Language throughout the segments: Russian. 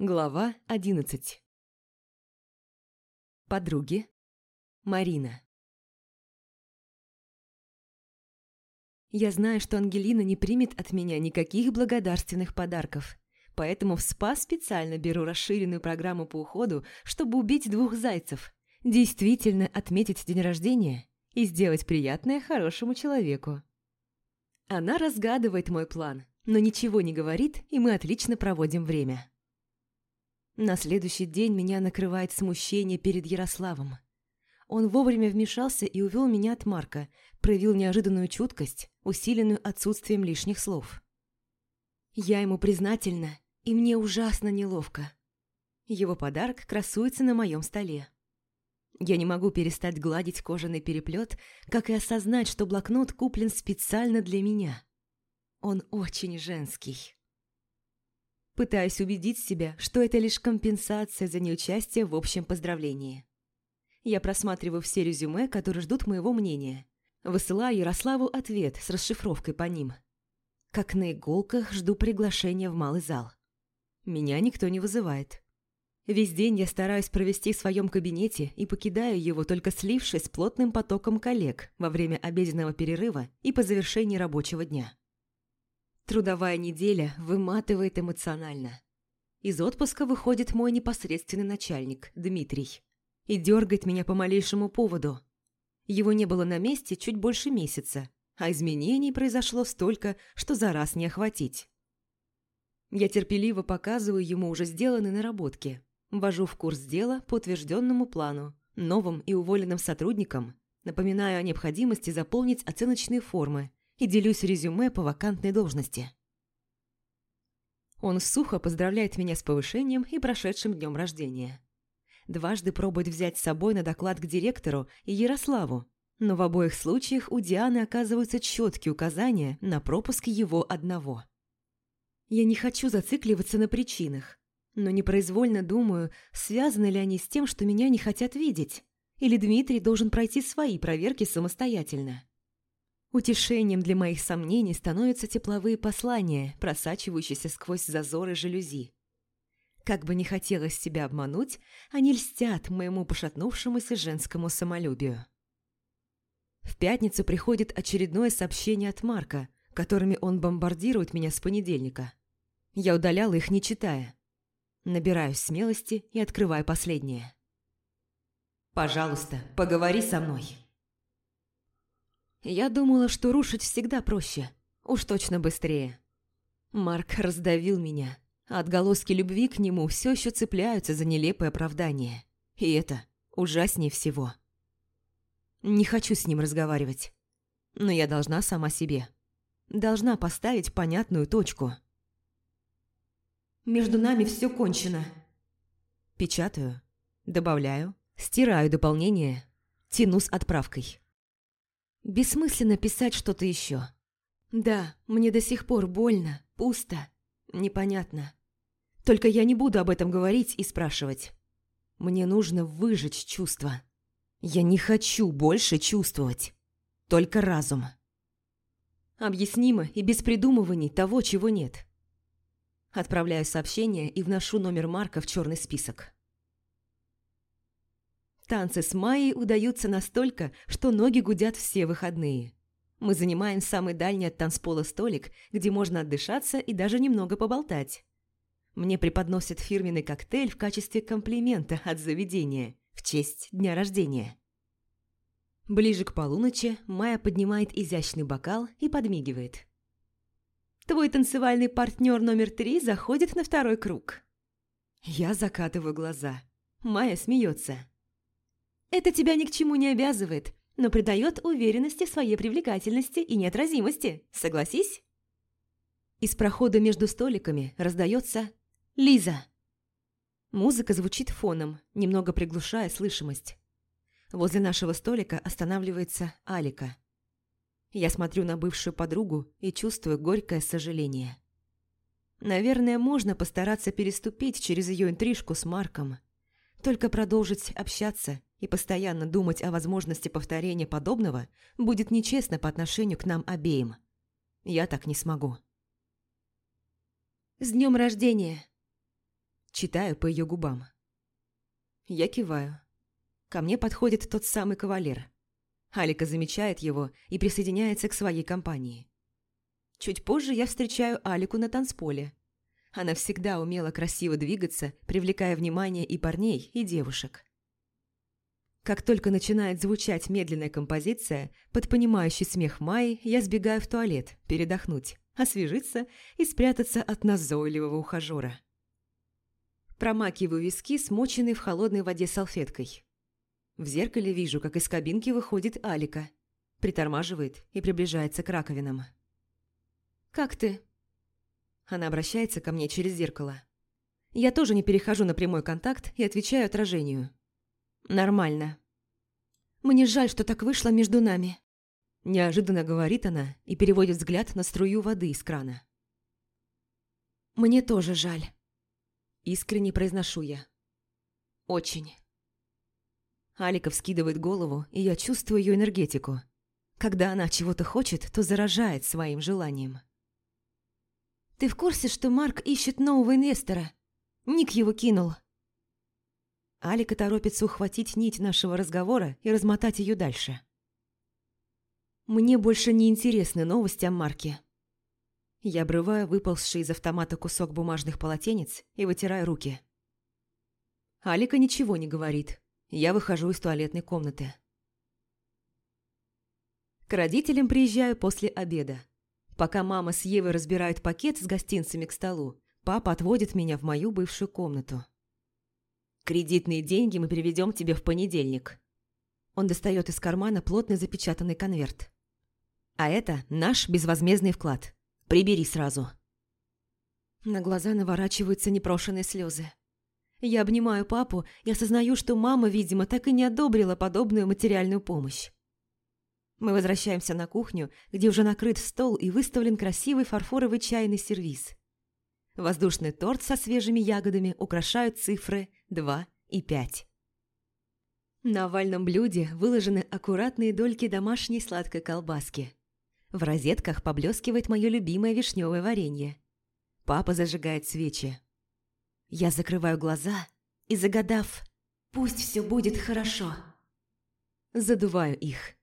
Глава 11 Подруги Марина Я знаю, что Ангелина не примет от меня никаких благодарственных подарков, поэтому в СПА специально беру расширенную программу по уходу, чтобы убить двух зайцев, действительно отметить день рождения и сделать приятное хорошему человеку. Она разгадывает мой план, но ничего не говорит, и мы отлично проводим время. На следующий день меня накрывает смущение перед Ярославом. Он вовремя вмешался и увел меня от Марка, проявил неожиданную чуткость, усиленную отсутствием лишних слов. Я ему признательна, и мне ужасно неловко. Его подарок красуется на моем столе. Я не могу перестать гладить кожаный переплет, как и осознать, что блокнот куплен специально для меня. Он очень женский. Пытаюсь убедить себя, что это лишь компенсация за неучастие в общем поздравлении. Я просматриваю все резюме, которые ждут моего мнения. Высылаю Ярославу ответ с расшифровкой по ним. Как на иголках жду приглашения в малый зал. Меня никто не вызывает. Весь день я стараюсь провести в своем кабинете и покидаю его, только слившись с плотным потоком коллег во время обеденного перерыва и по завершении рабочего дня. Трудовая неделя выматывает эмоционально. Из отпуска выходит мой непосредственный начальник, Дмитрий, и дергает меня по малейшему поводу. Его не было на месте чуть больше месяца, а изменений произошло столько, что за раз не охватить. Я терпеливо показываю ему уже сделанные наработки, ввожу в курс дела по утвержденному плану, новым и уволенным сотрудникам, напоминаю о необходимости заполнить оценочные формы и делюсь резюме по вакантной должности. Он сухо поздравляет меня с повышением и прошедшим днем рождения. Дважды пробует взять с собой на доклад к директору и Ярославу, но в обоих случаях у Дианы оказываются четкие указания на пропуск его одного. Я не хочу зацикливаться на причинах, но непроизвольно думаю, связаны ли они с тем, что меня не хотят видеть, или Дмитрий должен пройти свои проверки самостоятельно. Утешением для моих сомнений становятся тепловые послания, просачивающиеся сквозь зазоры жалюзи. Как бы не хотелось себя обмануть, они льстят моему пошатнувшемуся женскому самолюбию. В пятницу приходит очередное сообщение от Марка, которыми он бомбардирует меня с понедельника. Я удаляла их, не читая. Набираюсь смелости и открываю последнее. «Пожалуйста, поговори со мной». Я думала, что рушить всегда проще. Уж точно быстрее. Марк раздавил меня. отголоски любви к нему все еще цепляются за нелепое оправдание. И это ужаснее всего. Не хочу с ним разговаривать. Но я должна сама себе. Должна поставить понятную точку. Между нами все кончено. Печатаю, добавляю, стираю дополнение, тяну с отправкой. Бессмысленно писать что-то еще. Да, мне до сих пор больно, пусто, непонятно. Только я не буду об этом говорить и спрашивать. Мне нужно выжечь чувства. Я не хочу больше чувствовать. Только разум. Объяснимо и без придумываний того, чего нет. Отправляю сообщение и вношу номер Марка в черный список. Танцы с Майей удаются настолько, что ноги гудят все выходные. Мы занимаем самый дальний от танцпола столик, где можно отдышаться и даже немного поболтать. Мне преподносят фирменный коктейль в качестве комплимента от заведения в честь дня рождения. Ближе к полуночи Майя поднимает изящный бокал и подмигивает. «Твой танцевальный партнер номер три заходит на второй круг». Я закатываю глаза. Майя смеется. Это тебя ни к чему не обязывает, но придает уверенности в своей привлекательности и неотразимости, согласись? Из прохода между столиками раздается «Лиза». Музыка звучит фоном, немного приглушая слышимость. Возле нашего столика останавливается Алика. Я смотрю на бывшую подругу и чувствую горькое сожаление. Наверное, можно постараться переступить через ее интрижку с Марком. Только продолжить общаться и постоянно думать о возможности повторения подобного будет нечестно по отношению к нам обеим. Я так не смогу. «С днем рождения!» Читаю по ее губам. Я киваю. Ко мне подходит тот самый кавалер. Алика замечает его и присоединяется к своей компании. Чуть позже я встречаю Алику на танцполе. Она всегда умела красиво двигаться, привлекая внимание и парней, и девушек. Как только начинает звучать медленная композиция, под понимающий смех Майи я сбегаю в туалет, передохнуть, освежиться и спрятаться от назойливого ухажера. Промакиваю виски, смоченной в холодной воде салфеткой. В зеркале вижу, как из кабинки выходит Алика. Притормаживает и приближается к раковинам. «Как ты?» Она обращается ко мне через зеркало. Я тоже не перехожу на прямой контакт и отвечаю отражению. «Нормально». «Мне жаль, что так вышло между нами», – неожиданно говорит она и переводит взгляд на струю воды из крана. «Мне тоже жаль», – искренне произношу я. «Очень». Алика вскидывает голову, и я чувствую ее энергетику. Когда она чего-то хочет, то заражает своим желанием. «Ты в курсе, что Марк ищет нового инвестора? Ник его кинул». Алика торопится ухватить нить нашего разговора и размотать ее дальше. Мне больше не интересны новости о Марке. Я обрываю выползший из автомата кусок бумажных полотенец и вытираю руки. Алика ничего не говорит. Я выхожу из туалетной комнаты. К родителям приезжаю после обеда. Пока мама с Евой разбирают пакет с гостинцами к столу, папа отводит меня в мою бывшую комнату. Кредитные деньги мы переведем тебе в понедельник. Он достает из кармана плотный запечатанный конверт. А это наш безвозмездный вклад. Прибери сразу. На глаза наворачиваются непрошенные слезы. Я обнимаю папу и осознаю, что мама, видимо, так и не одобрила подобную материальную помощь. Мы возвращаемся на кухню, где уже накрыт стол и выставлен красивый фарфоровый чайный сервиз. Воздушный торт со свежими ягодами украшают цифры 2 и 5. На овальном блюде выложены аккуратные дольки домашней сладкой колбаски. В розетках поблескивает мое любимое вишневое варенье. Папа зажигает свечи. Я закрываю глаза и, загадав «Пусть все будет хорошо», задуваю их.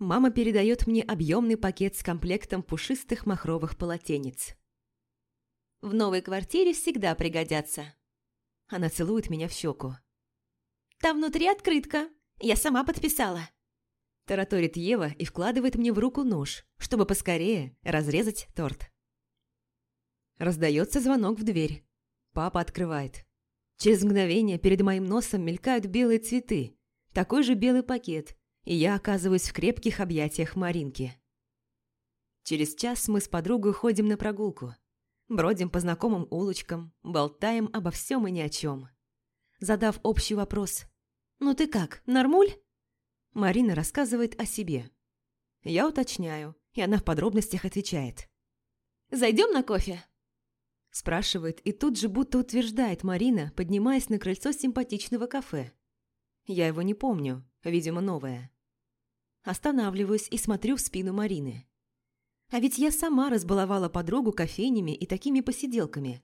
Мама передает мне объемный пакет с комплектом пушистых махровых полотенец. В новой квартире всегда пригодятся. Она целует меня в щеку. Там внутри открытка. Я сама подписала. Тараторит Ева и вкладывает мне в руку нож, чтобы поскорее разрезать торт. Раздается звонок в дверь. Папа открывает. Через мгновение перед моим носом мелькают белые цветы, такой же белый пакет, и я оказываюсь в крепких объятиях Маринки. Через час мы с подругой ходим на прогулку. Бродим по знакомым улочкам, болтаем обо всем и ни о чем. Задав общий вопрос «Ну ты как, нормуль?» Марина рассказывает о себе. Я уточняю, и она в подробностях отвечает. «Зайдем на кофе?» Спрашивает и тут же будто утверждает Марина, поднимаясь на крыльцо симпатичного кафе. Я его не помню, видимо, новое. Останавливаюсь и смотрю в спину Марины. А ведь я сама разбаловала подругу кофейнями и такими посиделками.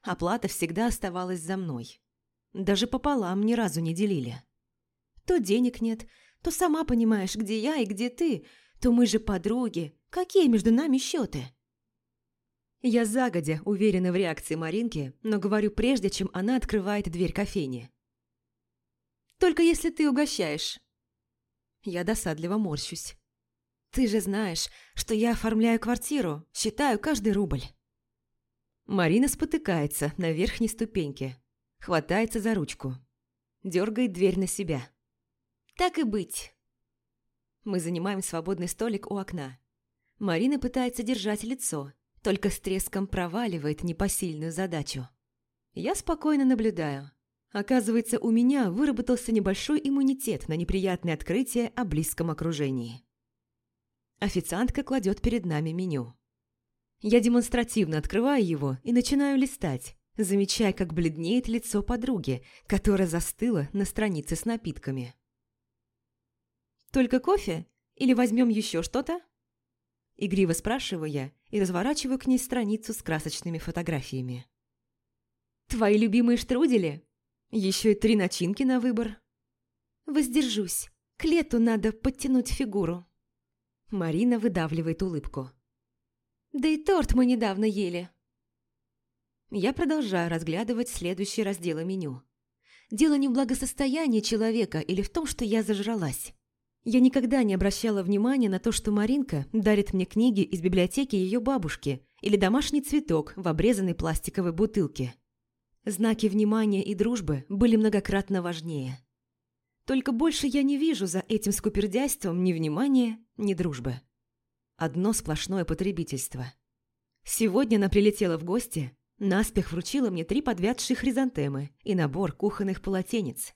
Оплата всегда оставалась за мной. Даже пополам ни разу не делили. То денег нет, то сама понимаешь, где я и где ты, то мы же подруги. Какие между нами счеты? Я загодя уверена в реакции Маринки, но говорю прежде, чем она открывает дверь кофейни. «Только если ты угощаешь». Я досадливо морщусь. Ты же знаешь, что я оформляю квартиру, считаю каждый рубль. Марина спотыкается на верхней ступеньке, хватается за ручку, дергает дверь на себя. Так и быть. Мы занимаем свободный столик у окна. Марина пытается держать лицо, только с треском проваливает непосильную задачу. Я спокойно наблюдаю. Оказывается, у меня выработался небольшой иммунитет на неприятные открытия о близком окружении. Официантка кладет перед нами меню. Я демонстративно открываю его и начинаю листать, замечая, как бледнеет лицо подруги, которая застыла на странице с напитками. «Только кофе? Или возьмем еще что-то?» Игриво спрашиваю я и разворачиваю к ней страницу с красочными фотографиями. Твои любимые штрудели? Еще и три начинки на выбор. Воздержусь. К лету надо подтянуть фигуру. Марина выдавливает улыбку. Да и торт мы недавно ели. Я продолжаю разглядывать следующие разделы меню. Дело не в благосостоянии человека или в том, что я зажралась. Я никогда не обращала внимания на то, что Маринка дарит мне книги из библиотеки ее бабушки или домашний цветок в обрезанной пластиковой бутылке. Знаки внимания и дружбы были многократно важнее. Только больше я не вижу за этим скупердяйством ни внимания, ни дружбы. Одно сплошное потребительство. Сегодня она прилетела в гости, наспех вручила мне три подвядшие хризантемы и набор кухонных полотенец.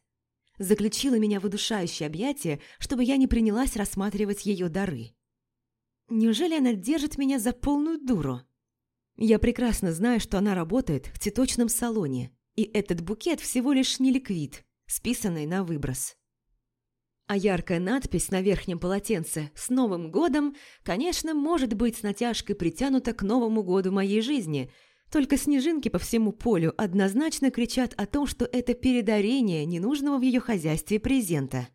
Заключила меня в удушающее объятие, чтобы я не принялась рассматривать ее дары. Неужели она держит меня за полную дуру? Я прекрасно знаю, что она работает в цветочном салоне, и этот букет всего лишь не ликвид, списанный на выброс. А яркая надпись на верхнем полотенце «С Новым годом», конечно, может быть с натяжкой притянута к Новому году моей жизни, только снежинки по всему полю однозначно кричат о том, что это передарение ненужного в ее хозяйстве презента.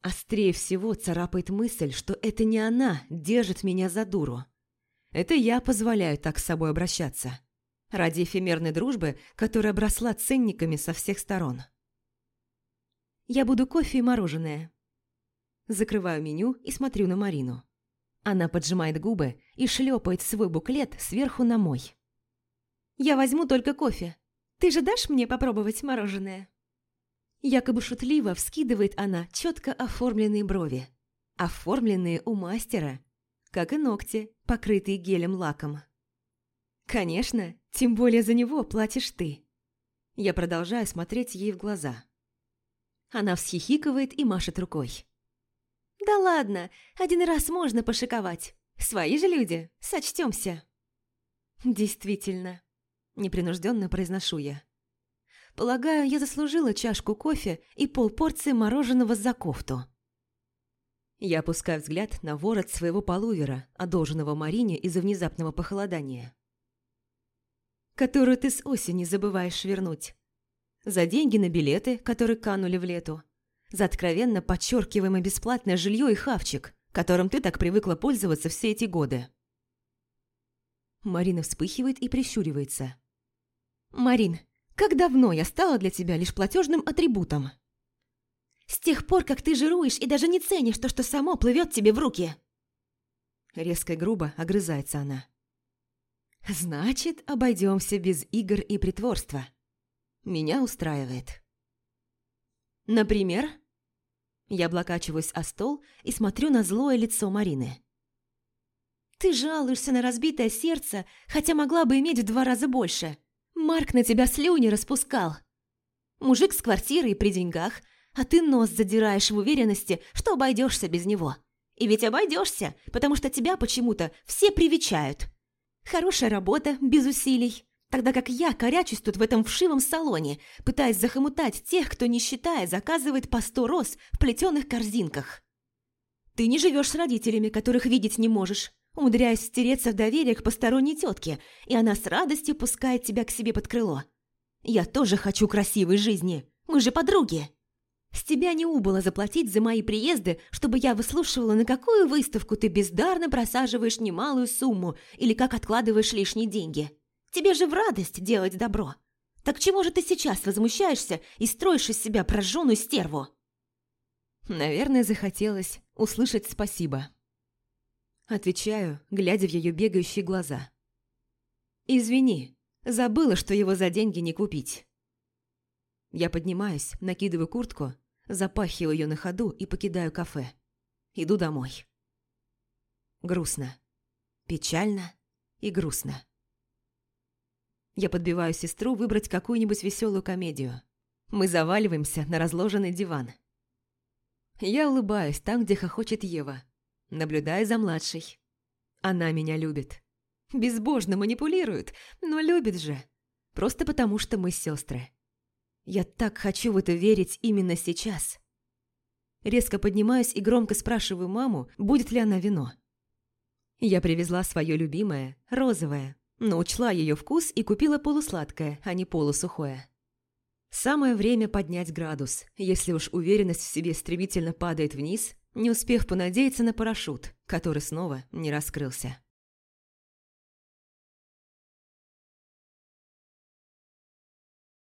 Острее всего царапает мысль, что это не она держит меня за дуру. Это я позволяю так с собой обращаться. Ради эфемерной дружбы, которая обросла ценниками со всех сторон. Я буду кофе и мороженое. Закрываю меню и смотрю на Марину. Она поджимает губы и шлепает свой буклет сверху на мой. «Я возьму только кофе. Ты же дашь мне попробовать мороженое?» Якобы шутливо вскидывает она четко оформленные брови. Оформленные у мастера, как и ногти, покрытые гелем-лаком. «Конечно, тем более за него платишь ты». Я продолжаю смотреть ей в глаза. Она всхихикывает и машет рукой. «Да ладно, один раз можно пошиковать. Свои же люди, сочтемся». «Действительно», – непринужденно произношу я. «Полагаю, я заслужила чашку кофе и полпорции мороженого за кофту». Я опускаю взгляд на ворот своего полувера, одолженного Марине из-за внезапного похолодания. Которую ты с осени забываешь вернуть. За деньги на билеты, которые канули в лету. За откровенно подчеркиваемое бесплатное жилье и хавчик, которым ты так привыкла пользоваться все эти годы. Марина вспыхивает и прищуривается. «Марин, как давно я стала для тебя лишь платежным атрибутом?» С тех пор, как ты жируешь и даже не ценишь то, что само плывет тебе в руки. Резко и грубо огрызается она. Значит, обойдемся без игр и притворства. Меня устраивает. Например? Я облокачиваюсь о стол и смотрю на злое лицо Марины. Ты жалуешься на разбитое сердце, хотя могла бы иметь в два раза больше. Марк на тебя слюни распускал. Мужик с квартирой и при деньгах – а ты нос задираешь в уверенности, что обойдешься без него. И ведь обойдешься, потому что тебя почему-то все привечают. Хорошая работа, без усилий. Тогда как я корячусь тут в этом вшивом салоне, пытаясь захомутать тех, кто, не считая, заказывает по сто роз в плетеных корзинках. Ты не живешь с родителями, которых видеть не можешь, умудряясь стереться в доверие к посторонней тетке, и она с радостью пускает тебя к себе под крыло. Я тоже хочу красивой жизни. Мы же подруги. С тебя не убыло заплатить за мои приезды, чтобы я выслушивала, на какую выставку ты бездарно просаживаешь немалую сумму или как откладываешь лишние деньги. Тебе же в радость делать добро. Так чего же ты сейчас возмущаешься и строишь из себя прожженную стерву?» Наверное, захотелось услышать спасибо. Отвечаю, глядя в ее бегающие глаза. «Извини, забыла, что его за деньги не купить». Я поднимаюсь, накидываю куртку Запахиваю ее на ходу и покидаю кафе. Иду домой. Грустно. Печально и грустно. Я подбиваю сестру выбрать какую-нибудь веселую комедию. Мы заваливаемся на разложенный диван. Я улыбаюсь там, где хохочет Ева, наблюдая за младшей. Она меня любит. Безбожно манипулирует, но любит же. Просто потому, что мы сестры. Я так хочу в это верить именно сейчас. Резко поднимаюсь и громко спрашиваю маму, будет ли она вино. Я привезла свое любимое, розовое, но учла ее вкус и купила полусладкое, а не полусухое. Самое время поднять градус, если уж уверенность в себе стремительно падает вниз, не успев понадеяться на парашют, который снова не раскрылся.